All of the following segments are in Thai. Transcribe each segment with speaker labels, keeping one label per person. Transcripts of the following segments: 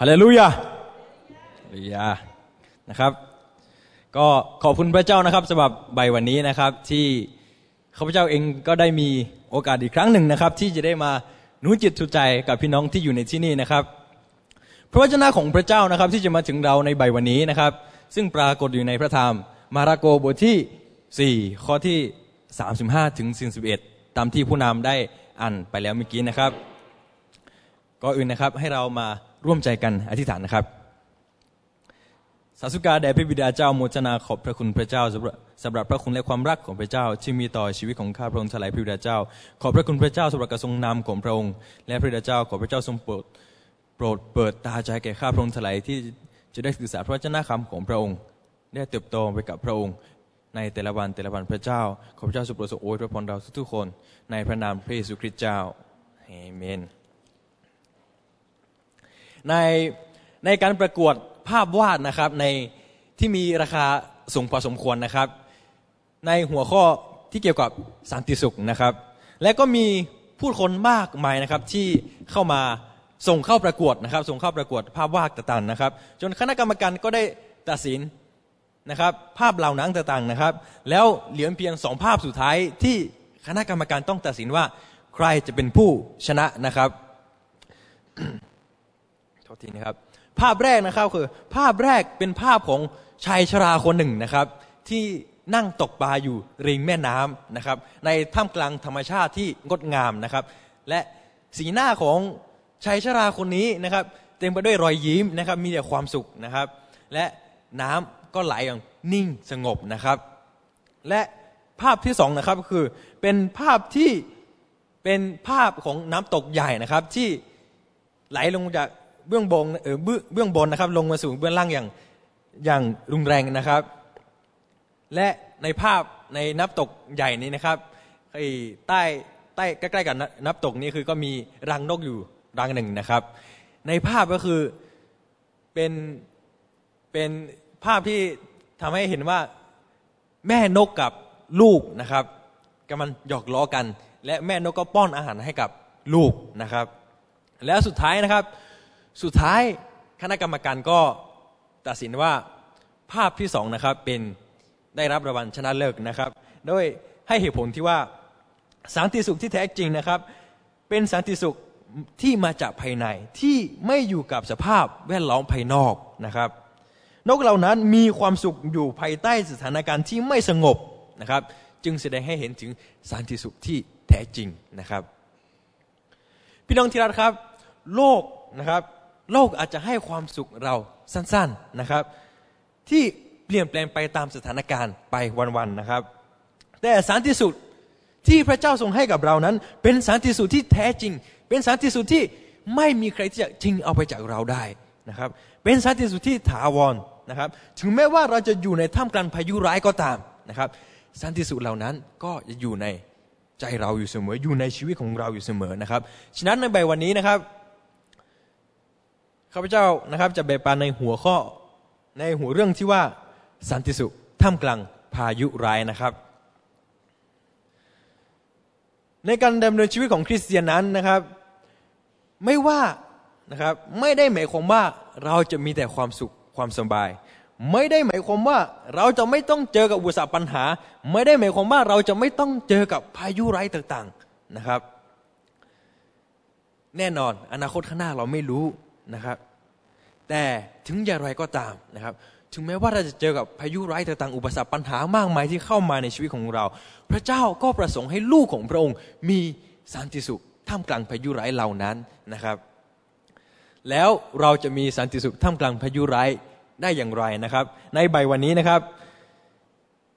Speaker 1: ฮาเลลูยาฮาเลลูยานะครับ ก็ขอบคุณพระเจ้านะครับสำหรับใบวันนี้นะครับที่ข้าพเจ้าเองก็ได้มีโอกาสอีกครั้งหนึ่งนะครับ ที่จะได้มาหนุนจิตทุใจกับพี่น้องที่อยู่ในที่นี่นะครับพระวจนะของพระเจ้านะครับที่จะมาถึงเราในใบวันนี้นะครับ ซึ่งปรากฏอยู่ในพระธรรม มาระโกบทที่ 4 ข้อที่ 35ถึง41ตามที่ผู้นำได้อ่านไปแล้วเมื่อกี้นะครับ ก็อื่นนะครับให้เรามา ร่วมใจกันอธิษฐานนะครับ สาธุกาแด่พระบิดาเจ้าโมทนาขอบพระคุณพระเจ้าสำหรับพระคุณและความรักของพระเจ้า ที่มีต่อชีวิตของข้าพระองค์ทลายพระบิดาเจ้า ขอบพระคุณพระเจ้าสำหรับกระทรงนำของพระองค์ และพระบิดาเจ้าขอพระเจ้าทรงโปรดโปรดเปิดตาใจแก่ข้าพระองค์ทลายที่จะได้ศึกษาพระวจนะคำของพระองค์ ได้เติบโตไปกับพระองค์ ในแต่ละวันแต่ละวันพระเจ้า ขอพระเจ้าทรงโปรดโอวยพระพรเราทุกๆคน ในพระนามพระเยซูคริสต์เจ้าเอเมน ในในการประกวดภาพวาดนะครับในที่มีราคาสูงพอสมควรนะครับ ในหัวข้อที่เกี่ยวกับสันติสุขนะครับ และก็มีผู้คนมากมายนะครับที่เข้ามาส่งเข้าประกวดนะครับ ส่งเข้าประกวดภาพวาดต่างๆนะครับ จนคณะกรรมการก็ได้ตัดสินนะครับ ภาพเหล่านั้นต่างๆนะครับ แล้วเหลือเพียงสองภาพสุดท้ายที่คณะกรรมการต้องตัดสินว่า ใครจะเป็นผู้ชนะนะครับ ษทีนะครับ ภาพแรกนะครับคือ ภาพแรกเป็นภาพของชายชราคนหนึ่งนะครับ ที่นั่งตกปลาอยู่ริมแม่น้ำนะครับ ในท่ามกลางธรรมชาติที่งดงามนะครับ และสีหน้าของชายชราคนนี้นะครับ เต็มไปด้วยรอยยิ้มนะครับ มีแต่ความสุขนะครับ และน้ำก็ไหลอย่างนิ่งสงบนะครับ และภาพที่สองนะครับคือเป็นภาพที่เป็นภาพของน้ำตกใหญ่นะครับ ที่ไหลลงจาก เบื้องบนเออเบื้องบนนะครับ ลงมาสู่เบื้องล่างอย่างอย่างรุนแรงนะครับ และในภาพในน้ำตกใหญ่นี้นะครับใต้ใต้ใกล้ๆกับน้ำตกนี้คือก็มีรังนกอยู่รังหนึ่งนะครับ ในภาพก็คือเป็นเป็นภาพที่ทำให้เห็นว่าแม่นกกับลูกนะครับกำลังหยอกล้อกัน และแม่นกก็ป้อนอาหารให้กับลูกนะครับ แล้วสุดท้ายนะครับ สุดท้ายคณะกรรมการก็ตัดสินว่าภาพที่สองนะครับเป็นได้รับรางวัลชนะเลิศนะครับ โดยให้เหตุผลที่ว่าสันติสุขที่แท้จริงนะครับ เป็นสันติสุขที่มาจากภายในที่ไม่อยู่กับสภาพแวดล้อมภายนอกนะครับ นกเหล่านั้นมีความสุขอยู่ภายใต้สถานการณ์ที่ไม่สงบนะครับ จึงแสดงให้เห็นถึงสันติสุขที่แท้จริงนะครับ พี่น้องที่รักครับ โลกนะครับ โลกอาจจะให้ความสุขเราสั้นๆนะครับ ที่เปลี่ยนแปลงไปตามสถานการณ์ไปวันๆนะครับ แต่สันติสุขที่พระเจ้าทรงให้กับเรานั้น เป็นสันติสุขที่แท้จริง เป็นสันติสุขที่ไม่มีใครที่จะชิงเอาไปจากเราได้นะครับ เป็นสันติสุขที่ถาวรนะครับ ถึงแม้ว่าเราจะอยู่ในท่ามกลางพายุร้ายก็ตามนะครับ สันติสุขเหล่านั้นก็จะอยู่ในใจเราอยู่เสมอ อยู่ในชีวิตของเราอยู่เสมอนะครับ ฉะนั้นในใบวันนี้นะครับ ข้าพเจ้านะครับ จะแบ่งปันในหัวข้อในหัวเรื่องที่ว่าสันติสุขท่ามกลางพายุร้ายนะครับ ในการดำเนินชีวิตของคริสเตียนนั้นนะครับ ไม่ว่านะครับไม่ได้หมายความว่าเราจะมีแต่ความสุขความสบาย ไม่ได้หมายความว่าเราจะไม่ต้องเจอกับอุปสรรคปัญหา ไม่ได้หมายความว่าเราจะไม่ต้องเจอกับพายุร้ายต่างๆนะครับ แน่นอนอนาคตข้างหน้าเราไม่รู้ นะครับ แต่ถึงอย่างไรก็ตามนะครับ ถึงแม้ว่าเราจะเจอกับพายุร้ายต่างๆอุปสรรคปัญหามากมายที่เข้ามาในชีวิตของเรา พระเจ้าก็ประสงค์ให้ลูกของพระองค์มีสันติสุขท่ามกลางพายุร้ายเหล่านั้นนะครับ แล้วเราจะมีสันติสุขท่ามกลางพายุร้ายได้อย่างไรนะครับ ในใบวันนี้นะครับ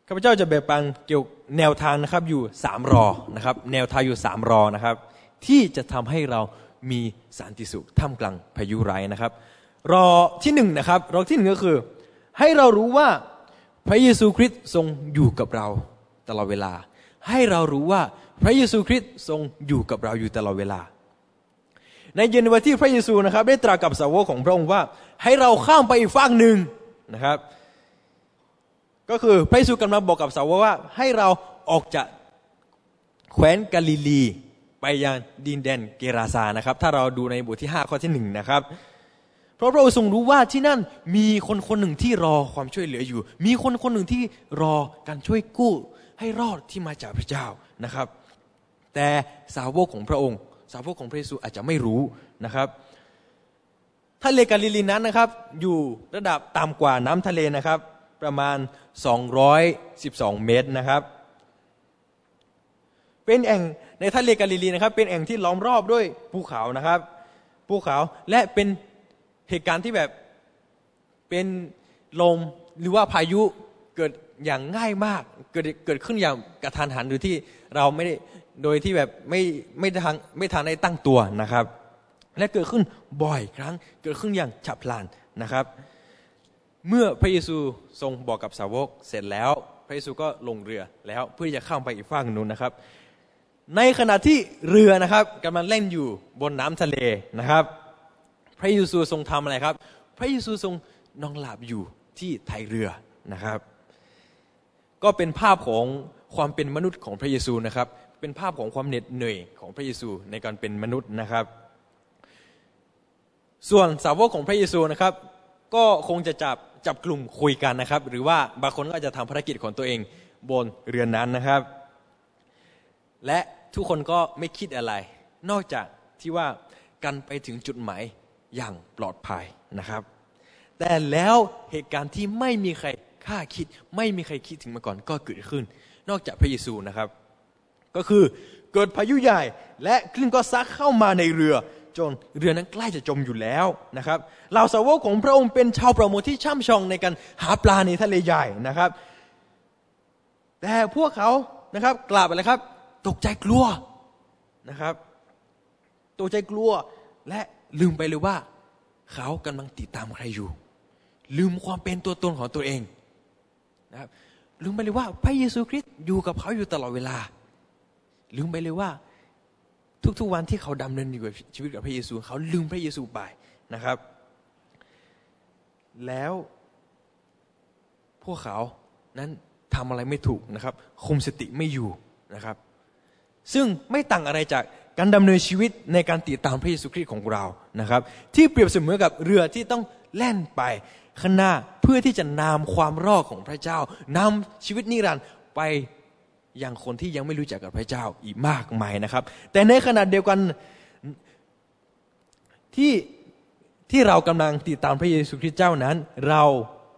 Speaker 1: ข้าพเจ้าจะแบ่งปันเกี่ยวแนวทางนะครับอยู่สามรอนะครับ แนวทางอยู่สามรอนะครับ ที่จะทำให้เรา มีสันติสุขท่ามกลางพายุร้ายนะครับ รอที่หนึ่งนะครับ รอที่หนึ่งก็คือ ให้เรารู้ว่าพระเยซูคริสต์ทรงอยู่กับเราตลอดเวลา ให้เรารู้ว่าพระเยซูคริสต์ทรงอยู่กับเราอยู่ตลอดเวลา ในเย็นวันที่พระเยซูนะครับ ได้ตรัสกับสาวกของพระองค์ว่า ให้เราข้ามไปอีกฝั่งหนึ่งนะครับ ก็คือพระเยซูกำลังบอกกับสาวกว่า ให้เราออกจากแคว้นกาลิลี ยังดินแดนเกราซานะครับ ถ้าเราดูในบทที่ 5 ข้อที่1นะครับเพราะพระองค์ทรงรู้ว่าที่นั่นมีคนคนหนึ่งที่รอความช่วยเหลืออยู่ มีคนคนหนึ่งที่รอการช่วยกู้ให้รอดที่มาจากพระเจ้านะครับ แต่สาวกของพระองค์ สาวกของพระเยซูอาจจะไม่รู้นะครับทะเลกาลิลีนั้นนะครับ อยู่ระดับต่ำกว่าน้ำทะเลนะครับ ประมาณ 212 เมตรนะครับ เป็นแอ่งในทะเลกาลิลีนะครับ เป็นแอ่งที่ล้อมรอบด้วยภูเขานะครับภูเขาและเป็นเหตุการณ์ที่แบบเป็นลมหรือว่าพายุเกิดอย่างง่ายมากเกิดเกิดขึ้นอย่างกระทันหันหรือที่เราไม่ได้โดยที่แบบไม่ไม่ทางไม่ทางได้ตั้งตัวนะครับ และเกิดขึ้นบ่อยครั้ง เกิดขึ้นอย่างฉับพลันนะครับ เมื่อพระเยซูทรงบอกกับสาวกเสร็จแล้ว พระเยซูก็ลงเรือแล้วเพื่อจะข้ามไปอีกฝั่งนู้นนะครับ ในขณะที่เรือนะครับกำลังเล่นอยู่บนน้ำทะเลนะครับ พระเยซูทรงทำอะไรครับ พระเยซูทรงนอนหลับอยู่ที่ไทยเรือนะครับ ก็เป็นภาพของความเป็นมนุษย์ของพระเยซูนะครับ เป็นภาพของความเหน็ดเหนื่อยของพระเยซูในการเป็นมนุษย์นะครับ ส่วนสาวกของพระเยซูนะครับ ก็คงจะจับจับกลุ่มคุยกันนะครับ หรือว่าบางคนก็จะทำภารกิจของตัวเองบนเรือนนั้นนะครับและ ทุกคนก็ไม่คิดอะไร นอกจากที่ว่ากันไปถึงจุดหมายอย่างปลอดภัยนะครับ แต่แล้วเหตุการณ์ที่ไม่มีใครคาดคิด ไม่มีใครคิดถึงมาก่อนก็เกิดขึ้น นอกจากพระเยซูนะครับ ก็คือเกิดพายุใหญ่และคลื่นก็ซักเข้ามาในเรือจนเรือนั้นใกล้จะจมอยู่แล้วนะครับเหล่าสาวกของพระองค์เป็นชาวประมงที่ช่ำชองในการหาปลาในทะเลใหญ่นะครับ แต่พวกเขานะครับกลับอะไรครับ ตกใจกลัวนะครับ ตกใจกลัวและลืมไปเลยว่า เขากำลังติดตามใครอยู่ ลืมความเป็นตัวตนของตัวเองนะครับลืมไปเลยว่าพระเยซูคริสต์อยู่กับเขาอยู่ตลอดเวลา ลืมไปเลยว่า ทุกๆวันที่เขาดำเนินอยู่กับชีวิตกับพระเยซู เขาลืมพระเยซูไปนะครับ แล้วพวกเขานั้นทำอะไรไม่ถูกนะครับ คุมสติไม่อยู่นะครับ ซึ่งไม่ต่างอะไรจากการดำเนินชีวิตในการติดตามพระเยซูคริสต์ของเรานะครับ ที่เปรียบเสมือนกับเรือที่ต้องแล่นไปข้างหน้าเพื่อที่จะนำความรอดของพระเจ้า นำชีวิตนิรันดร์ไปยังคนที่ยังไม่รู้จักกับพระเจ้าอีกมากมายนะครับ แต่ในขณะเดียวกันที่ที่เรากำลังติดตามพระเยซูคริสต์เจ้านั้น เรา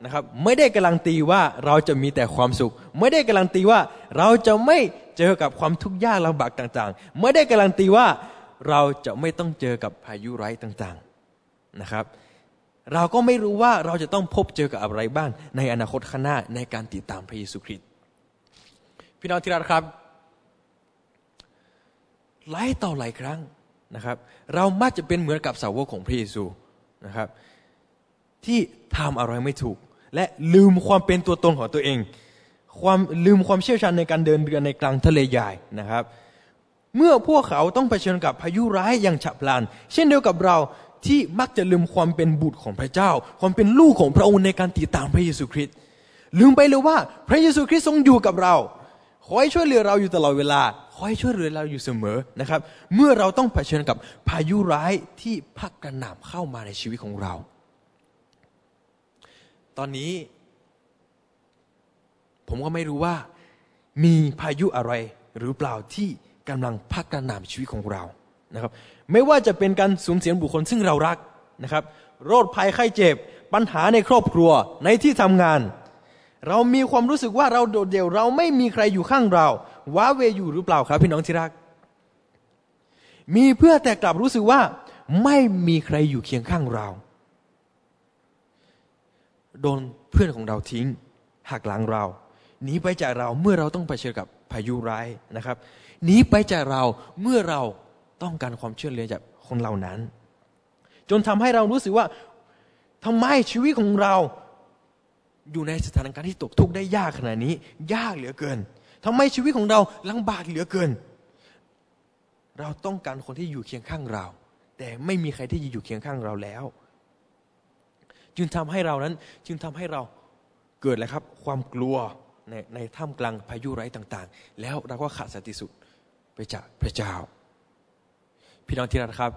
Speaker 1: นะครับไม่ได้การันตีว่าเราจะมีแต่ความสุข ไม่ได้การันตีว่าเราจะไม่ เจอกับความทุกข์ยากลำบากต่างๆ ไม่ได้การันตีว่าเราจะไม่ต้องเจอกับพายุร้ายต่างๆนะครับ เราก็ไม่รู้ว่าเราจะต้องพบเจอกับอะไรบ้างในอนาคตข้างหน้าในการติดตามพระเยซูคริสต์พี่น้องที่รักครับหลายต่อหลายครั้งนะครับ เรามักจะเป็นเหมือนกับสาวกของพระเยซูนะครับ ที่ทำอะไรไม่ถูก และลืมความเป็นตัวตนของตัวเอง ความลืมความเชี่ยวชาญในการเดินเรือในกลางทะเลใหญ่นะครับ เมื่อพวกเขาต้องเผชิญกับพายุร้ายอย่างฉับพลัน เช่นเดียวกับเราที่มักจะลืมความเป็นบุตรของพระเจ้า ความเป็นลูกของพระองค์ในการติดตามพระเยซูคริสต์ลืมไปเลยว่าพระเยซูคริสต์ทรงอยู่กับเราคอยช่วยเหลือเราอยู่ตลอดเวลาคอยช่วยเหลือเราอยู่เสมอนะครับ เมื่อเราต้องเผชิญกับพายุร้ายที่พักกระหน่ำเข้ามาในชีวิตของเรา ตอนนี้ ผมก็ไม่รู้ว่า มีพายุอะไรหรือเปล่าที่กำลังพักกระหน่ำชีวิตของเรานะครับ ไม่ว่าจะเป็นการสูญเสียบุคคลซึ่งเรารักนะครับ โรคภัยไข้เจ็บ ปัญหาในครอบครัวในที่ทำงาน เรามีความรู้สึกว่าเราโดดเดี่ยวเราไม่มีใครอยู่ข้างเรา ว้าเวอยู่หรือเปล่าครับ พี่น้องที่รัก มีเพื่อแต่กลับรู้สึกว่าไม่มีใครอยู่เคียงข้างเรา โดนเพื่อนของเราทิ้งหักหลังเรา หนีไปจากเราเมื่อเราต้องไปเชิญกับพายุร้ายนะครับหนีไปจากเราเมื่อเราต้องการความช่วยเหลือจากคนเหล่านั้น จนทำให้เรารู้สึกว่าทำไมชีวิตของเราอยู่ในสถานการณ์ที่ตกทุกข์ได้ยากขนาดนี้ ยากเหลือเกินทำไมชีวิตของเราลำบากเหลือเกิน เราต้องการคนที่อยู่เคียงข้างเรา แต่ไม่มีใครที่จะอยู่เคียงข้างเราแล้ว จึงทำให้เรานั้นจึงทำให้เราเกิดอะไรครับ ความกลัว ในในท่ามกลางพายุไร้ต่าง ๆ แล้วเราก็ขาดสติสุดไปจากพระเจ้า พี่น้องที่รักครับ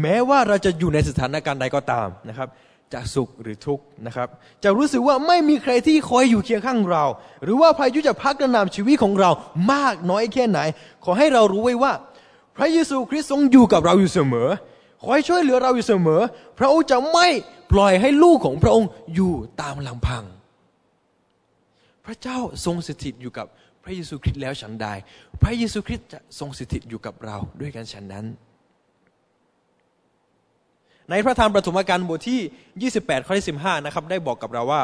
Speaker 1: แม้ว่าเราจะอยู่ในสถานการณ์ใดก็ตามนะครับจะสุขหรือทุกข์นะครับ จะรู้สึกว่าไม่มีใครที่คอยอยู่เคียงข้างเรา หรือว่าพายุจะพักกระหน่ำชีวิตของเรามากน้อยแค่ไหน ขอให้เรารู้ไว้ว่า พระเยซูคริสต์ทรงอยู่กับเราอยู่เสมอคอยช่วยเหลือเราอยู่เสมอ พระองค์จะไม่ปล่อยให้ลูกของพระองค์อยู่ตามลำพัง พระเจ้าทรงสถิตอยู่กับพระเยซูคริสต์แล้วฉันใด พระเยซูคริสต์จะทรงสถิตอยู่กับเราด้วยกันฉันนั้น ในพระธรรมปฐมกาลบทที่ 28 ข้อที่ 15 นะครับ ได้บอกกับเราว่า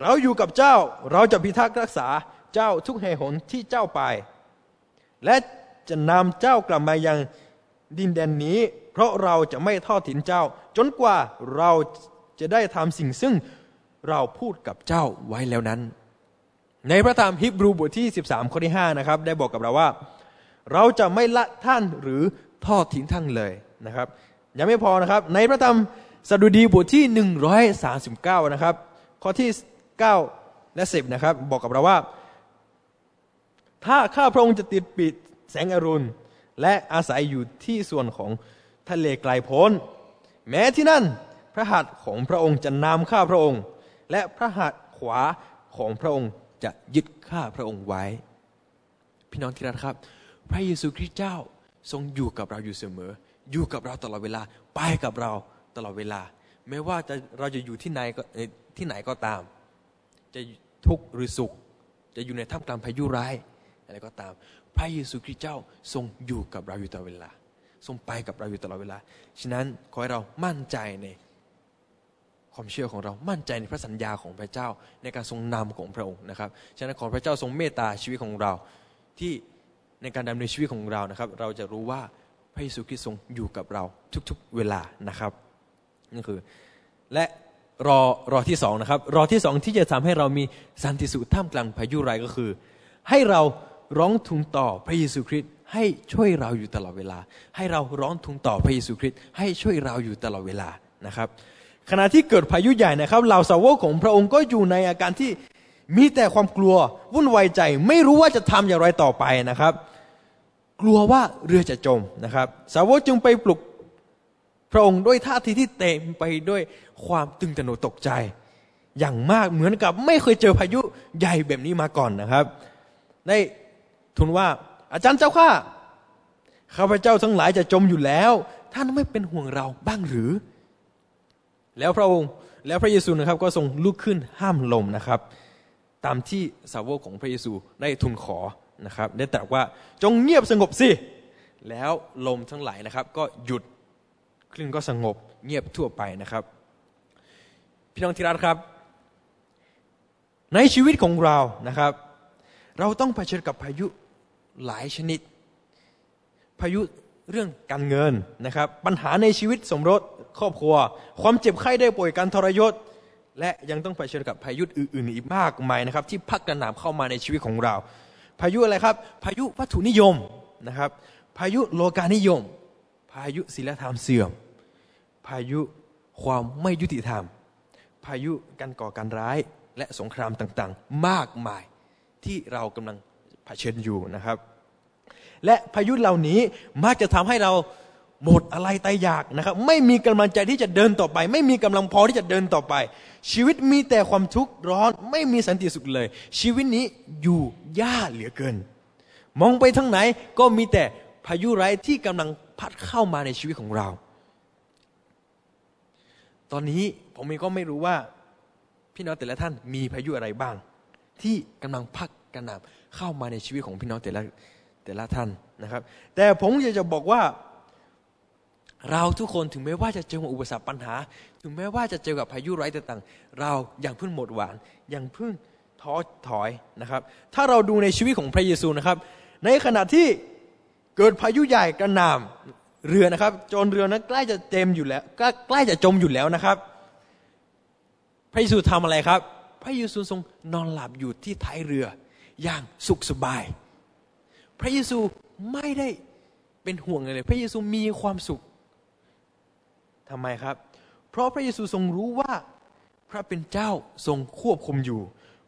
Speaker 1: เราอยู่กับเจ้าเราจะพิทักษ์รักษาเจ้าทุกแห่งหนที่เจ้าไป และจะนำเจ้ากลับมายังดินแดนนี้ เพราะเราจะไม่ทอดถิ่นเจ้า จนกว่าเราจะได้ทำสิ่งซึ่งเราพูดกับเจ้าไว้แล้วนั้น ในพระธรรมฮิบรูบทที่ 13 ข้อที่5นะครับได้บอกกับเราว่า เราจะไม่ละท่านหรือทอดทิ้งท่านเลยนะครับ ยังไม่พอนะครับ ในพระธรรมสดุดีบทที่ 139 นะครับ ข้อที่ 9 และ 10 นะครับ บอกกับเราว่า ถ้าข้าพระองค์จะติดปิดแสงอรุณ และอาศัยอยู่ที่ส่วนของทะเลไกลโพ้น แม้ที่นั่นพระหัตถ์ของพระองค์จะนำข้าพระองค์ และพระหัตถ์ขวาของพระองค์ จะยึดข้าพระองค์ไว้ พี่น้องที่รักครับ พระเยซูคริสต์เจ้าทรงอยู่กับเราอยู่เสมอ อยู่กับเราตลอดเวลา ไปกับเราตลอดเวลา ไม่ว่าจะเราจะอยู่ที่ไหนก็ที่ไหนก็ตาม จะทุกข์หรือสุข จะอยู่ในท่ามกลางพายุร้ายอะไรก็ตาม พระเยซูคริสต์เจ้าทรงอยู่กับเราอยู่ตลอดเวลา ทรงไปกับเราอยู่ตลอดเวลา ฉะนั้นขอให้เรามั่นใจใน ความเชื่อของเรามั่นใจในพระสัญญาของพระเจ้าในการทรงนำของพระองค์นะครับฉะนั้นขอพระเจ้าทรงเมตตาชีวิตของเราที่ในการดำเนินชีวิตของเรานะครับ เราจะรู้ว่าพระเยซูคริสต์ทรงอยู่กับเราทุกๆเวลานะครับนั่นคือ และรอรอที่สองนะครับ รอที่สองที่จะทำให้เรามีสันติสุขท่ามกลางพายุร้ายก็คือ ให้เราร้องทูลต่อพระเยซูคริสต์ให้ช่วยเราอยู่ตลอดเวลา ให้เราร้องทูลต่อพระเยซูคริสต์ให้ช่วยเราอยู่ตลอดเวลานะครับ ขณะที่เกิดพายุใหญ่นะครับเหล่าสาวกของพระองค์ก็อยู่ในอาการที่มีแต่ความกลัววุ่นวายใจ ไม่รู้ว่าจะทำอย่างไรต่อไปนะครับ กลัวว่าเรือจะจมนะครับ สาวกจึงไปปลุกพระองค์ด้วยท่าทีที่เต็มไปด้วยความตึงตระหนกตกใจ อย่างมากเหมือนกับไม่เคยเจอพายุใหญ่แบบนี้มาก่อนนะครับ ได้ทูลว่าอาจารย์เจ้าข้าข้าพเจ้าทั้งหลายจะจมอยู่แล้ว ท่านไม่เป็นห่วงเราบ้างหรือ แล้วพระองค์แล้วพระเยซูนะครับก็ทรงลุกขึ้นห้ามลมนะครับ ตามที่สาวกของพระเยซูได้ทูลขอนะครับ ได้ตรัสว่าจงเงียบสงบสิแล้วลมทั้งหลายนะครับ ก็หยุดคลื่นก็สงบเงียบทั่วไปนะครับ พี่น้องที่รักครับ ในชีวิตของเรานะครับ เราต้องเผชิญกับพายุหลายชนิด พายุเรื่องการเงินนะครับ ปัญหาในชีวิตสมรส ครอบครัว ความเจ็บไข้ได้ป่วยการทรยศ และยังต้องเผชิญกับพายุอื่นๆอีกมากมายนะครับ ที่พักกระหน่ำเข้ามาในชีวิตของเรา พายุอะไรครับ พายุวัตถุนิยมนะครับ พายุโลกานิยม พายุศีลธรรมเสื่อม พายุความไม่ยุติธรรม พายุการก่อการร้ายและสงครามต่างๆ มากมายที่เรากำลังเผชิญอยู่นะครับ และพายุเหล่านี้มักจะทำให้เรา หมดอะไรตายอยากนะครับ ไม่มีกำลังใจที่จะเดินต่อไป ไม่มีกำลังพอที่จะเดินต่อไป ชีวิตมีแต่ความทุกข์ร้อน ไม่มีสันติสุขเลย ชีวิตนี้อยู่ยากเหลือเกิน มองไปทั้งไหนก็มีแต่พายุร้ายที่กำลังพัดเข้ามาในชีวิตของเรา ตอนนี้ผมเองก็ไม่รู้ว่า พี่น้องแต่ละท่านมีพายุอะไรบ้าง ที่กำลังพัดกระหน่ำเข้ามาในชีวิตของพี่น้องแต่ละแต่ละท่านนะครับ แต่ผมอยากจะบอกว่า เราทุกคนถึงแม้ว่าจะเจออุปสรรคปัญหา ถึงแม้ว่าจะเจอกับพายุร้ายต่างๆ เราอย่างเพิ่งหมดหวานอย่างเพิ่งท้อถอยนะครับ ถ้าเราดูในชีวิตของพระเยซูนะครับ ในขณะที่เกิดพายุใหญ่กระหน่ำเรือนะครับ จนเรือนั้นใกล้จะเต็มอยู่แล้วใกล้จะจมอยู่แล้วนะครับ พระเยซูทำอะไรครับ พระเยซูทรงนอนหลับอยู่ที่ท้ายเรืออย่างสุขสบาย พระเยซูไม่ได้เป็นห่วงเลย พระเยซูมีความสุข ทำไมครับ เพราะพระเยซูทรงรู้ว่าพระเป็นเจ้าทรงควบคุมอยู่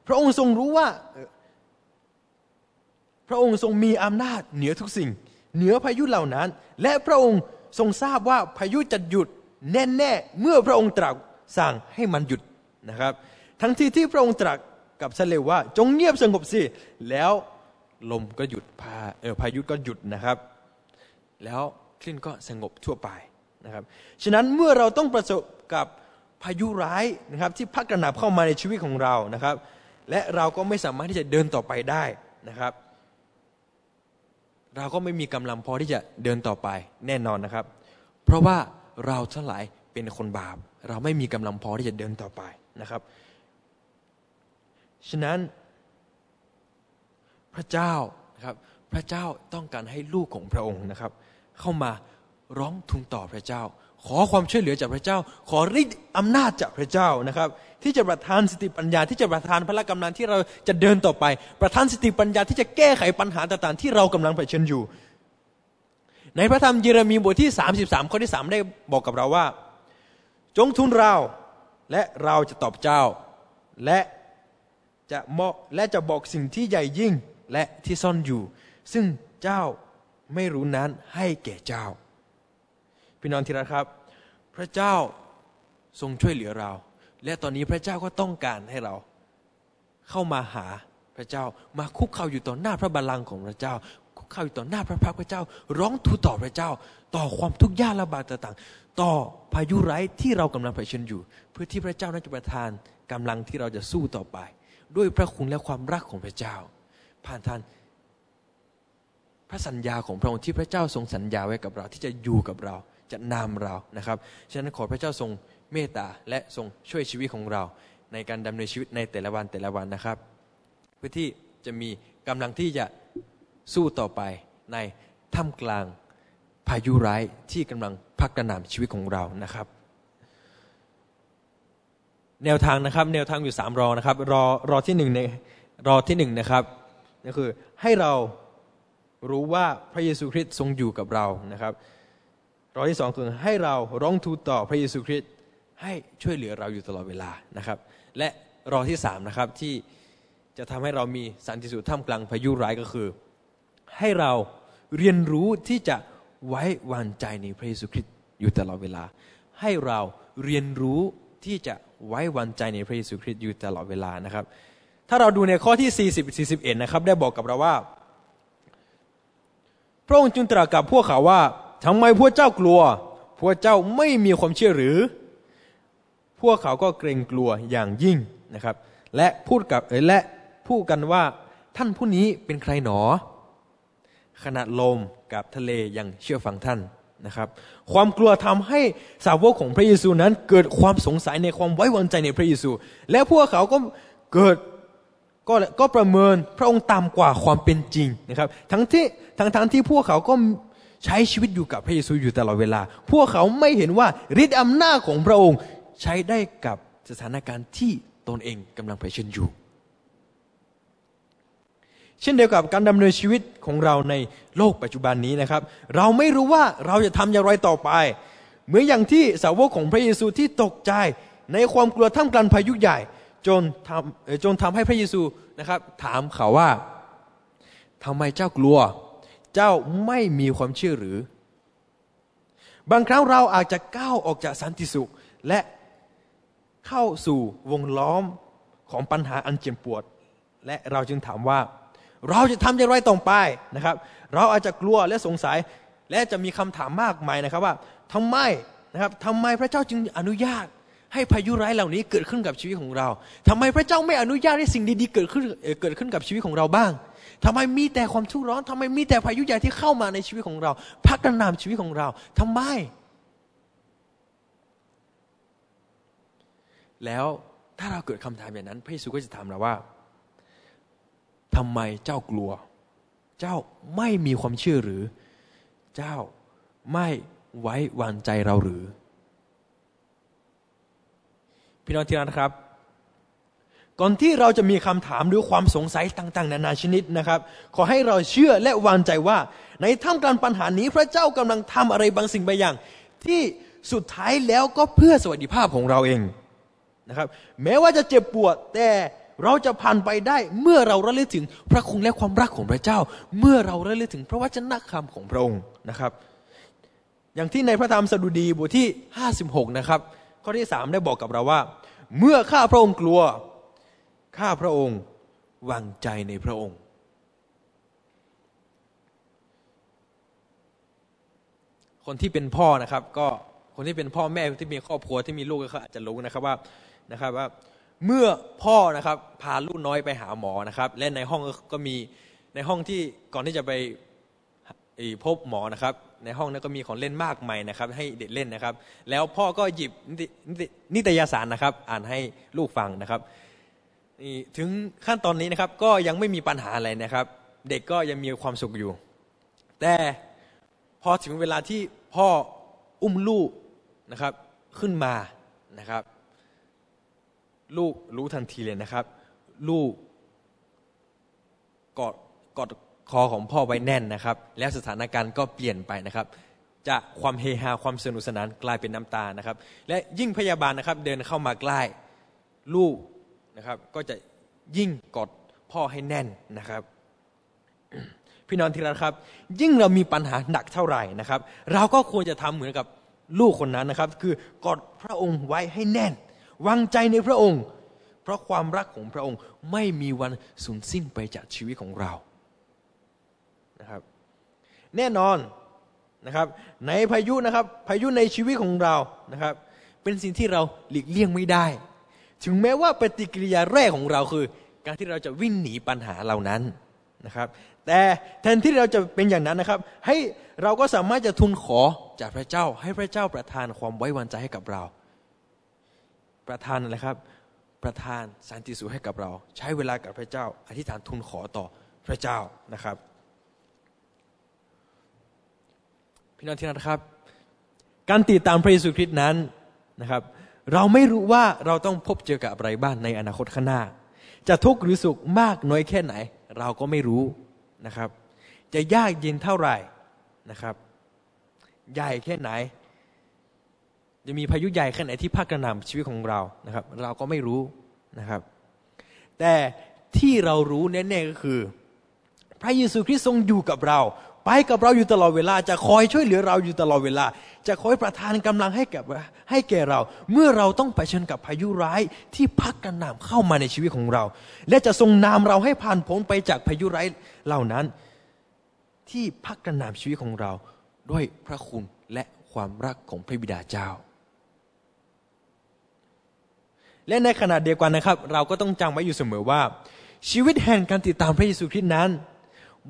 Speaker 1: พระองค์ทรงรู้ว่า พระองค์ทรงมีอำนาจเหนือทุกสิ่ง เหนือพายุเหล่านั้น และพระองค์ทรงทราบว่าพายุจะหยุดแน่ๆเมื่อพระองค์ตรัสสั่งให้มันหยุดนะครับ ทั้งที่ที่พระองค์ตรัสกับทะเลว่า จงเงียบสงบสิแล้วลมก็หยุดพาเออพายุก็หยุดนะครับ แล้วคลื่นก็สงบทั่วไป นะครับฉะนั้นเมื่อเราต้องประสบกับพายุร้ายนะครับที่พัดกระหน่ำเข้ามาในชีวิตของเรานะครับ และเราก็ไม่สามารถที่จะเดินต่อไปได้นะครับ เราก็ไม่มีกำลังพอที่จะเดินต่อไปแน่นอนนะครับ เพราะว่าเราทั้งหลายเป็นคนบาป เราไม่มีกำลังพอที่จะเดินต่อไปนะครับฉะนั้นพระเจ้านะครับพระเจ้าต้องการให้ลูกของพระองค์นะครับ เข้ามา ร้องทูลต่อพระเจ้า ขอความช่วยเหลือจากพระเจ้า ขอฤทธิ์อำนาจจากพระเจ้านะครับ ที่จะประทานสติปัญญาที่จะประทานพละกำลังที่เราจะเดินต่อไป ประทานสติปัญญาที่จะแก้ไขปัญหาต่างๆ ที่เรากำลังเผชิญอยู่ ในพระธรรมเยเรมีบทที่ 33ข้อที่3ได้บอกกับเราว่า จงทูลเราและเราจะตอบเจ้า และจะมาะและจะบอกสิ่งที่ใหญ่ยิ่งและที่ซ่อนอยู่ ซึ่งเจ้าไม่รู้นั้นให้แก่เจ้า พี่น้องที่รักครับ พระเจ้าทรงช่วยเหลือเรา และตอนนี้พระเจ้าก็ต้องการให้เรา เข้ามาหาพระเจ้ามาคุกเข่าอยู่ต่อหน้าพระบัลลังก์ของพระเจ้า คุกเข่าอยู่ต่อหน้าพระพักพระเจ้า ร้องทูลต่อพระเจ้า ต่อความทุกข์ยากลำบากต่างๆ ต่อพายุร้ายที่เรากำลังเผชิญอยู่ เพื่อที่พระเจ้านั้นจะประทานกำลังที่เราจะสู้ต่อไป ด้วยพระคุณและความรักของพระเจ้า ผ่านทานพระสัญญาของพระองค์ที่พระเจ้าทรงสัญญาไว้กับเราที่จะอยู่กับเรา จะนำเรานะครับ ฉะนั้นขอพระเจ้าทรงเมตตาและทรงช่วยชีวิตของเรา ในการดำเนินชีวิตในแต่ละวันแต่ละวันนะครับ เพื่อที่จะมีกำลังที่จะสู้ต่อไปในท่ามกลางพายุร้ายที่กำลังพักกระหน่ำชีวิตของเรานะครับ แนวทางนะครับ แนวทางอยู่สามรอนะครับ รอรอที่หนึ่งในรอที่หนึ่งนะครับก็คือให้เรารู้ว่าพระเยซูคริสต์ทรงอยู่กับเรานะครับ รอที่สองคือให้เราร้องทูลต่อพระเยซูคริสต์ให้ช่วยเหลือเราอยู่ตลอดเวลานะครับ และรอที่สามนะครับที่จะทำให้เรามีสันติสุขท่ามกลางพายุร้ายก็คือ ให้เราเรียนรู้ที่จะไว้วางใจในพระเยซูคริสต์อยู่ตลอดเวลา ให้เราเรียนรู้ที่จะไว้วางใจในพระเยซูคริสต์อยู่ตลอดเวลานะครับ ถ้าเราดูในข้อที่ 40 41 นะครับ ได้บอกกับเราว่า พระองค์จึงตรัสกับพวกเขาว่า ทำไมพวกเจ้ากลัว พวกเจ้าไม่มีความเชื่อหรือ พวกเขาก็เกรงกลัวอย่างยิ่งนะครับ และพูดกับและพูดกันว่าท่านผู้นี้เป็นใครหนอ ขนาดลมกับทะเลยังเชื่อฟังท่านนะครับ ความกลัวทำให้สาวกของพระเยซูนั้น เกิดความสงสัยในความไว้วางใจในพระเยซู และพวกเขาก็เกิดก็ก็ประเมินพระองค์ต่ำกว่าความเป็นจริงนะครับ ทั้งที่ทั้งทั้งที่พวกเขาก็ ใช้ชีวิตอยู่กับพระเยซูอยู่ตลอดเวลา พวกเขาไม่เห็นว่าฤทธิ์อำนาจของพระองค์ใช้ได้กับสถานการณ์ที่ตนเองกำลังเผชิญอยู่ เช่นเดียวกับการดำเนินชีวิตของเราในโลกปัจจุบันนี้นะครับ เราไม่รู้ว่าเราจะทำอย่างไรต่อไป เหมือนอย่างที่สาวกของพระเยซูที่ตกใจในความกลัวท่ามกลางพายุใหญ่จนทำจนทำให้พระเยซูนะครับ ถามเขาว่าทำไมเจ้ากลัว เจ้าไม่มีความเชื่อหรือ บางครั้งเราอาจจะก้าวออกจากสันติสุข และเข้าสู่วงล้อมของปัญหาอันเจ็บปวด และเราจึงถามว่า เราจะทำอย่างไรต่อไปนะครับ เราอาจจะกลัวและสงสัยและจะมีคำถามมากมายนะครับว่าทำไมนะครับทำไมพระเจ้าจึงอนุญาตให้พายุร้ายเหล่านี้เกิดขึ้นกับชีวิตของเราทำไมพระเจ้าไม่อนุญาตให้สิ่งดีๆเกิดขึ้นเกิดขึ้นกับชีวิตของเราบ้าง ทำไมมีแต่ความทุกข์ร้อนทำไมมีแต่พายุใหญ่ที่เข้ามาในชีวิตของเราพักกระนำชีวิตของเราทำไม แล้วถ้าเราเกิดคำถามอย่างนั้น พระเยซูก็จะถามเราว่าทำไมเจ้ากลัว เจ้าไม่มีความเชื่อหรือ เจ้าไม่ไว้วางใจเราหรือ พี่น้องที่รักครับ ก่อนที่เราจะมีคำถามหรือความสงสัยต่าง ๆ นานาชนิดนะครับ ขอให้เราเชื่อและวางใจว่า ในท่ามกลางปัญหานี้พระเจ้ากำลังทำอะไรบางสิ่งบางอย่าง ที่สุดท้ายแล้วก็เพื่อสวัสดิภาพของเราเองนะครับ แม้ว่าจะเจ็บปวดแต่เราจะผ่านไปได้เมื่อเราระลึกถึงพระคุณและความรักของพระเจ้า เมื่อเราระลึกถึงพระวจนะคำของพระองค์นะครับ อย่างที่ในพระธรรมสดุดีบทที่ 56 นะครับ ข้อที่สามได้บอกกับเราว่า เมื่อข้าพระองค์กลัว ข้าพระองค์วางใจในพระองค์ คนที่เป็นพ่อนะครับ ก็คนที่เป็นพ่อแม่ที่มีครอบครัวที่มีลูกก็อาจจะรู้นะครับว่านะครับว่าเมื่อพ่อนะครับพาลูกน้อยไปหาหมอนะครับ และในห้องก็มีในห้องที่ก่อนที่จะไปพบหมอนะครับ ในห้องนั้นก็มีของเล่นมากมายนะครับ ให้เด็กเล่นนะครับ แล้วพ่อก็หยิบนิตยสารนะครับ อ่านให้ลูกฟังนะครับ ถึงขั้นตอนนี้นะครับ ก็ยังไม่มีปัญหาอะไรนะครับ เด็กก็ยังมีความสุขอยู่ แต่พอถึงเวลาที่พ่ออุ้มลูกนะครับขึ้นมานะครับ ลูกรู้ทันทีเลยนะครับ ลูกกอดกอดคอของพ่อไว้แน่นนะครับ แล้วสถานการณ์ก็เปลี่ยนไปนะครับจะความเฮฮาความสนุกสนานกลายเป็นน้ำตานะครับ และยิ่งพยาบาลนะครับ เดินเข้ามาใกล้ ลูก นะครับ ก็จะยิ่งกอดพ่อให้แน่นนะครับ พี่น้องที่รักครับ ยิ่งเรามีปัญหาหนักเท่าไหร่นะครับ เราก็ควรจะทำเหมือนกับลูกคนนั้นนะครับ คือกอดพระองค์ไว้ให้แน่น วางใจในพระองค์ เพราะความรักของพระองค์ไม่มีวันสูญสิ้นไปจากชีวิตของเรานะครับ แน่นอนนะครับ ในพายุนะครับ พายุในชีวิตของเรานะครับ เป็นสิ่งที่เราหลีกเลี่ยงไม่ได้ ถึงแม้ว่าปฏิกิริยาแรกของเราคือ การที่เราจะวิ่งหนีปัญหาเหล่านั้นนะครับ แต่แทนที่เราจะเป็นอย่างนั้นนะครับ ให้เราก็สามารถจะทูลขอจากพระเจ้า ให้พระเจ้าประทานความไว้วางใจให้กับเรา ประทานอะไรครับ ประทานสันติสุขให้กับเรา ใช้เวลากับพระเจ้า อธิษฐานทูลขอต่อพระเจ้านะครับ พี่น้องที่นัครับ การติดตามพระเยซูคริสต์นั้นนะครับ เราไม่รู้ว่าเราต้องพบเจอกับอะไรบ้างในอนาคตข้างหน้า จะทุกข์หรือสุขมากน้อยแค่ไหน เราก็ไม่รู้นะครับ จะยากเย็นเท่าไหร่นะครับ ใหญ่แค่ไหน จะมีพายุใหญ่แค่ไหนที่พัดกระหน่ำชีวิตของเรานะครับ เราก็ไม่รู้นะครับ แต่ที่เรารู้แน่ๆก็คือ พระเยซูคริสต์ทรงอยู่กับเรา ไปกับเราอยู่ตลอดเวลา จะคอยช่วยเหลือเราอยู่ตลอดเวลา จะคอยประทานกำลังให้กับให้แก่เรา เมื่อเราต้องไปเชิญกับพายุร้ายที่พักกระหน่ำเข้ามาในชีวิตของเรา และจะทรงนำเราให้ผ่านพ้นไปจากพายุร้ายเหล่านั้น ที่พักกระหน่ำชีวิตของเรา ด้วยพระคุณและความรักของพระบิดาเจ้า และในขณะเดียวกันนะครับ เราก็ต้องจำไว้อยู่เสมอว่า ชีวิตแห่งการติดตามพระเยซูคริสต์นั้น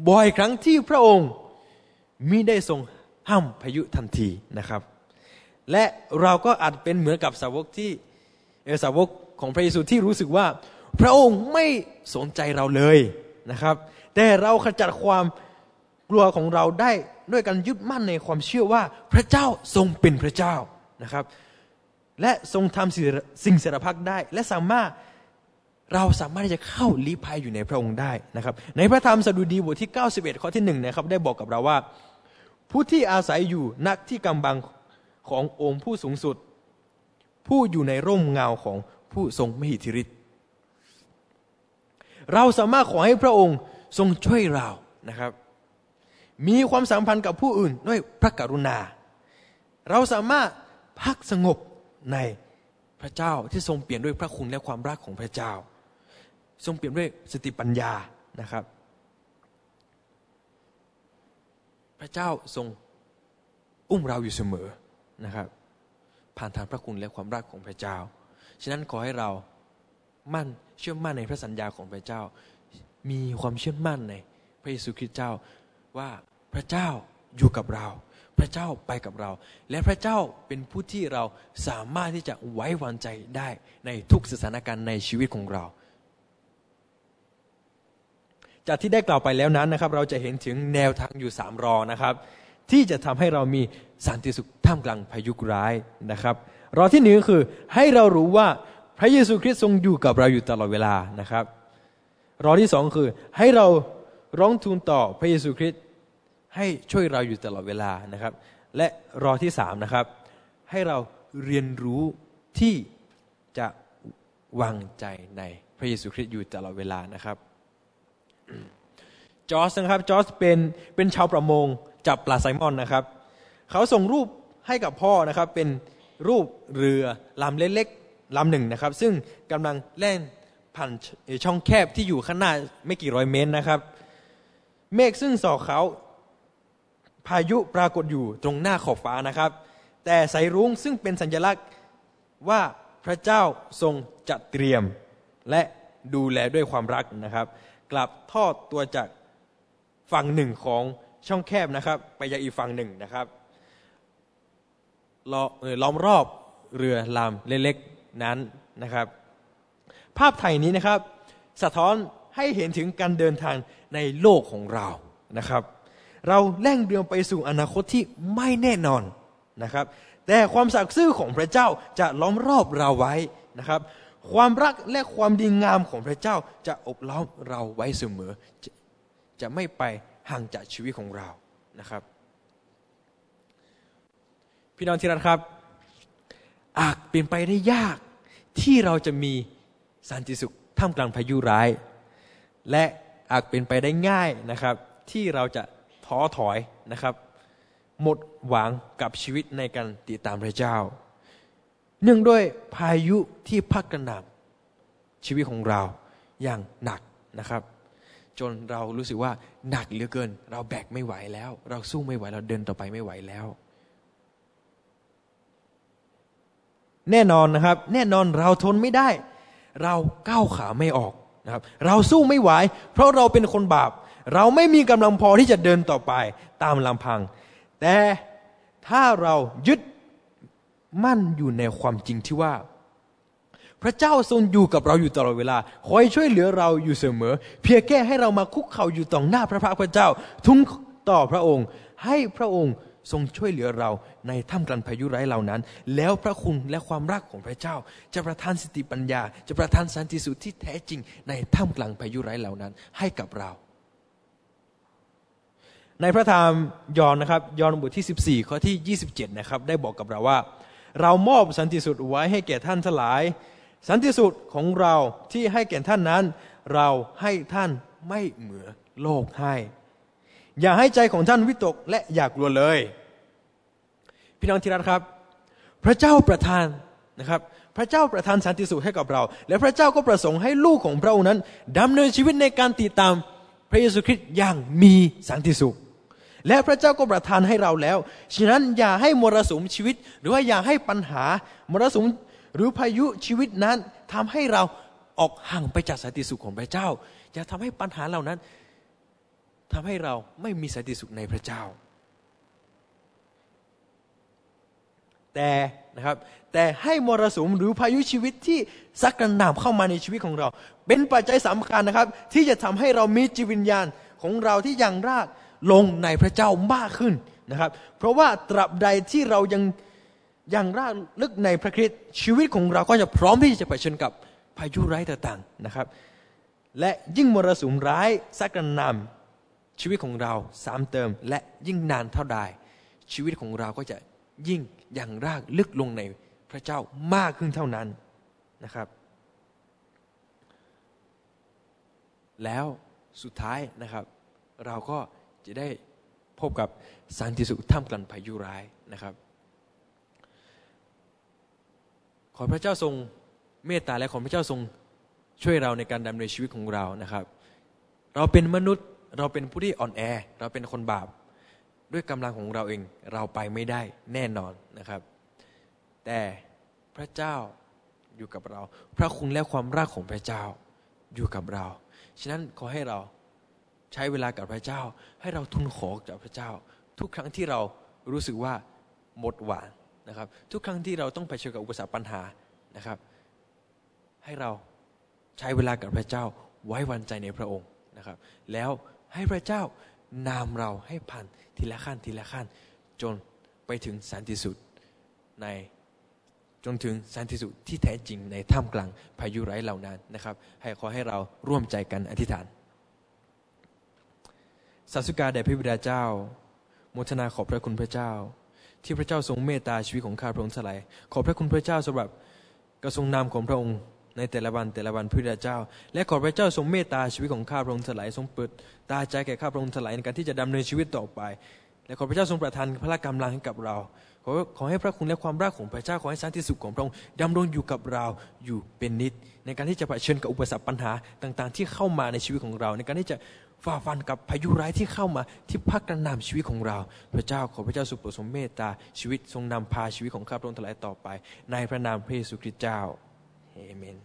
Speaker 1: บ่อยครั้งที่พระองค์มิได้ทรงห้ามพายุทันทีนะครับ และเราก็อาจเป็นเหมือนกับสาวกที่สาวกของพระเยซูที่รู้สึกว่า พระองค์ไม่สนใจเราเลยนะครับ แต่เราขจัดความกลัวของเราได้ด้วยการยึดมั่นในความเชื่อว่าพระเจ้าทรงเป็นพระเจ้านะครับ และทรงทำสิ่งสารพัดได้ และสามารถ เราสามารถที่จะเข้าลี้ภัยอยู่ในพระองค์ได้นะครับ ในพระธรรมสดุดีบทที่ 91 ข้อที่หนึ่งนะครับได้บอกกับเราว่า ผู้ที่อาศัยอยู่นักที่กำบังขององค์ผู้สูงสุด ผู้อยู่ในร่มเงาของผู้ทรงมหิทธิฤทธิ์เราสามารถขอให้พระองค์ทรงช่วยเรานะครับ มีความสัมพันธ์กับผู้อื่นด้วยพระกรุณา เราสามารถพักสงบในพระเจ้าที่ทรงเปลี่ยนด้วยพระคุณและความรักของพระเจ้า ทรงเปลี่ยนด้วยสติปัญญานะครับ พระเจ้าทรงอุ้มเราอยู่เสมอนะครับ ผ่านทางพระคุณและความรักของพระเจ้า ฉะนั้นขอให้เรามั่นเชื่อมั่นในพระสัญญาของพระเจ้า มีความเชื่อมั่นในพระเยซูคริสต์เจ้าว่าพระเจ้าอยู่กับเรา พระเจ้าไปกับเรา และพระเจ้าเป็นผู้ที่เราสามารถที่จะไว้วางใจได้ในทุกสถานการณ์ในชีวิตของเรา จากที่ได้กล่าวไปแล้วนั้นนะครับ เราจะเห็นถึงแนวทางอยู่สามรอนะครับ ที่จะทำให้เรามีสันติสุขท่ามกลางพายุร้ายนะครับ รอที่หนึ่งคือให้เรารู้ว่าพระเยซูคริสต์ทรงอยู่กับเราอยู่ตลอดเวลานะครับ รอที่สองคือให้เราร้องทูลต่อพระเยซูคริสต์ให้ช่วยเราอยู่ตลอดเวลานะครับ และรอที่สามนะครับ ให้เราเรียนรู้ที่จะวางใจในพระเยซูคริสต์อยู่ตลอดเวลานะครับ จอสนะครับจอสเป็นเป็นชาวประมงจับปลาไซมอนนะครับ เขาส่งรูปให้กับพ่อนะครับ เป็นรูปเรือลำเล็กๆลำหนึ่งนะครับ ซึ่งกำลังแล่นผ่านช่องแคบที่อยู่ข้างหน้าไม่กี่ร้อยเมตรนะครับ เมฆซึ่งสอเขาพายุปรากฏอยู่ตรงหน้าขอบฟ้านะครับ แต่สายรุ้งซึ่งเป็นสัญลักษณ์ว่าพระเจ้าทรงจัดเตรียมและดูแลด้วยความรักนะครับ กลับทอดตัวจากฝั่งหนึ่งของช่องแคบนะครับ ไปยังอีกฝั่งหนึ่งนะครับล้อมรอบเรือลำเล็กๆนั้นนะครับ ภาพไทยนี้นะครับ สะท้อนให้เห็นถึงการเดินทางในโลกของเรานะครับ เราแล่งเดือไปสู่อนาคตที่ไม่แน่นอนนะครับ แต่ความสักซ์ซื่อของพระเจ้าจะล้อมรอบเราไว้นะครับ ความรักและความดีงามของพระเจ้าจะอบล้อมเราไว้เสมอจะจะไม่ไปห่างจากชีวิตของเรานะครับ พี่น้องที่รักครับ อาจเป็นไปได้ยากที่เราจะมีสันติสุขท่ามกลางพายุร้าย และอาจเป็นไปได้ง่ายนะครับ ที่เราจะท้อถอยนะครับ หมดหวังกับชีวิตในการติดตามพระเจ้า เนื่องด้วยพายุที่พัดกระหน่ำชีวิตของเราอย่างหนักนะครับ จนเรารู้สึกว่าหนักเหลือเกิน เราแบกไม่ไหวแล้ว เราสู้ไม่ไหวเราเดินต่อไปไม่ไหวแล้ว แน่นอนนะครับ แน่นอนเราทนไม่ได้ เราก้าวขาไม่ออกนะครับ เราสู้ไม่ไหว เพราะเราเป็นคนบาป เราไม่มีกำลังพอที่จะเดินต่อไปตามลำพัง แต่ถ้าเรายึด มั่นอยู่ในความจริงที่ว่า พระเจ้าทรงอยู่กับเราอยู่ตลอดเวลาคอยช่วยเหลือเราอยู่เสมอ เพียงแค่ให้เรามาคุกเข่าอยู่ต่อหน้าพระพักพระเจ้า ทุ่งต่อพระองค์ ให้พระองค์ทรงช่วยเหลือเราในท่ามกลางพายุร้ายเหล่านั้น แล้วพระคุณและความรักของพระเจ้า จะประทานสติปัญญา จะประทานสันติสุขที่แท้จริง ในท่ามกลางพายุร้ายเหล่านั้นให้กับเรา ในพระธรรมยอห์นนะครับยอห์นบทที่ 14 ข้อที่ 27 นะครับ ได้บอกกับเราว่า เรามอบสันติสุขไว้ให้แก่ท่านทั้งหลาย สันติสุขของเราที่ให้แก่ท่านนั้น เราให้ท่านไม่เหมือโลกให้ อย่าให้ใจของท่านวิตกและอยากกลัวเลย พี่น้องที่รักครับ พระเจ้าประทานนะครับพระเจ้าประทานสันติสุขให้กับเรา และพระเจ้าก็ประสงค์ให้ลูกของพระองค์นั้นดำเนินชีวิตในการติดตามพระเยซูคริสต์อย่างมีสันติสุข และพระเจ้าก็ประทานให้เราแล้ว ฉะนั้นอย่าให้มรสุมชีวิต หรือว่าอย่าให้ปัญหามรสุมหรือพายุชีวิตนั้นทำให้เราออกห่างไปจากสันติสุขของพระเจ้า อย่าทำให้ปัญหาเหล่านั้นทำให้เราไม่มีสันติสุขในพระเจ้า แต่นะครับ แต่ให้มรสุมหรือพายุชีวิตที่ซักกระหน่ำเข้ามาในชีวิตของเรา เป็นปัจจัยสำคัญนะครับ ที่จะทำให้เรามีจิตวิญญาณของเราที่ยังราก ลงในพระเจ้ามากขึ้นนะครับ เพราะว่าตราบใดที่เรายังยังรากลึกในพระคริสต์ชีวิตของเราก็จะพร้อมที่จะเผชิญกับพายุร้ายต่างๆนะครับ และยิ่งมรสุมร้ายซักกระนำชีวิตของเราสามเติม และยิ่งนานเท่าใดชีวิตของเราก็จะยิ่งย่างรากลึกลงในพระเจ้ามากขึ้นเท่านั้นนะครับ แล้วสุดท้ายนะครับ เราก็ จะได้พบกับสันติสุขท่ามกลางพายุร้ายนะครับ ขอพระเจ้าทรงเมตตาและขอพระเจ้าทรงช่วยเราในการดำเนินชีวิตของเรานะครับ เราเป็นมนุษย์เราเป็นผู้ที่อ่อนแอ เราเป็นคนบาป ด้วยกำลังของเราเองเราไปไม่ได้แน่นอนนะครับ แต่พระเจ้าอยู่กับเรา พระคุณและความรักของพระเจ้าอยู่กับเรา ฉะนั้นขอให้เรา ใช้เวลากับพระเจ้า ให้เราทุนขอจากพระเจ้า ทุกครั้งที่เรารู้สึกว่าหมดหวานนะครับ ทุกครั้งที่เราต้องเผชิญกับอุปสรรคปัญหานะครับ ให้เราใช้เวลากับพระเจ้าไว้วันใจในพระองค์นะครับ แล้วให้พระเจ้านำเราให้ผ่านทีละขั้นทีละขั้น จนไปถึงสันติสุขในจนถึงสันติสุขที่แท้จริงในท่ามกลางพายุไร้เหล่านั้นนะครับ ให้ขอให้เราร่วมใจกันอธิษฐาน สาสุกาแด่พระบิดาเจ้าโมทนาขอบพระคุณพระเจ้า ที่พระเจ้าทรงเมตตาชีวิตของข้าพระองค์สลายขอบพระคุณพระเจ้าสำหรับกระทรงนามของพระองค์ในแต่ละวันแต่ละวันพระบิดาเจ้า และขอพระเจ้าทรงเมตตาชีวิตของข้าพระองค์สลายทรงเปิดตาใจแก่ข้าพระองค์สลายในการที่จะดำเนินชีวิตต่อไป และขอพระเจ้าทรงประทานพละกำลังให้กับเราขอขอให้พระคุณและความรักของพระเจ้าขอให้สันติสุขของพระองค์ดำรงอยู่กับเราอยู่เป็นนิด ในการที่จะเผชิญกับอุปสรรคปัญหาต่าง ๆ ที่เข้ามาในชีวิตของเรา ในการที่จะ ฝ่าฟันกับพายุร้ายที่เข้ามาที่พักกระหน่ำชีวิตของเรา พระเจ้าขอพระเจ้าสุโปรดทรงเมตตาชีวิตทรงนำพาชีวิตของข้าพระองค์ทลายต่อไป ในพระนามพระเยซูคริสต์เจ้าเอเมน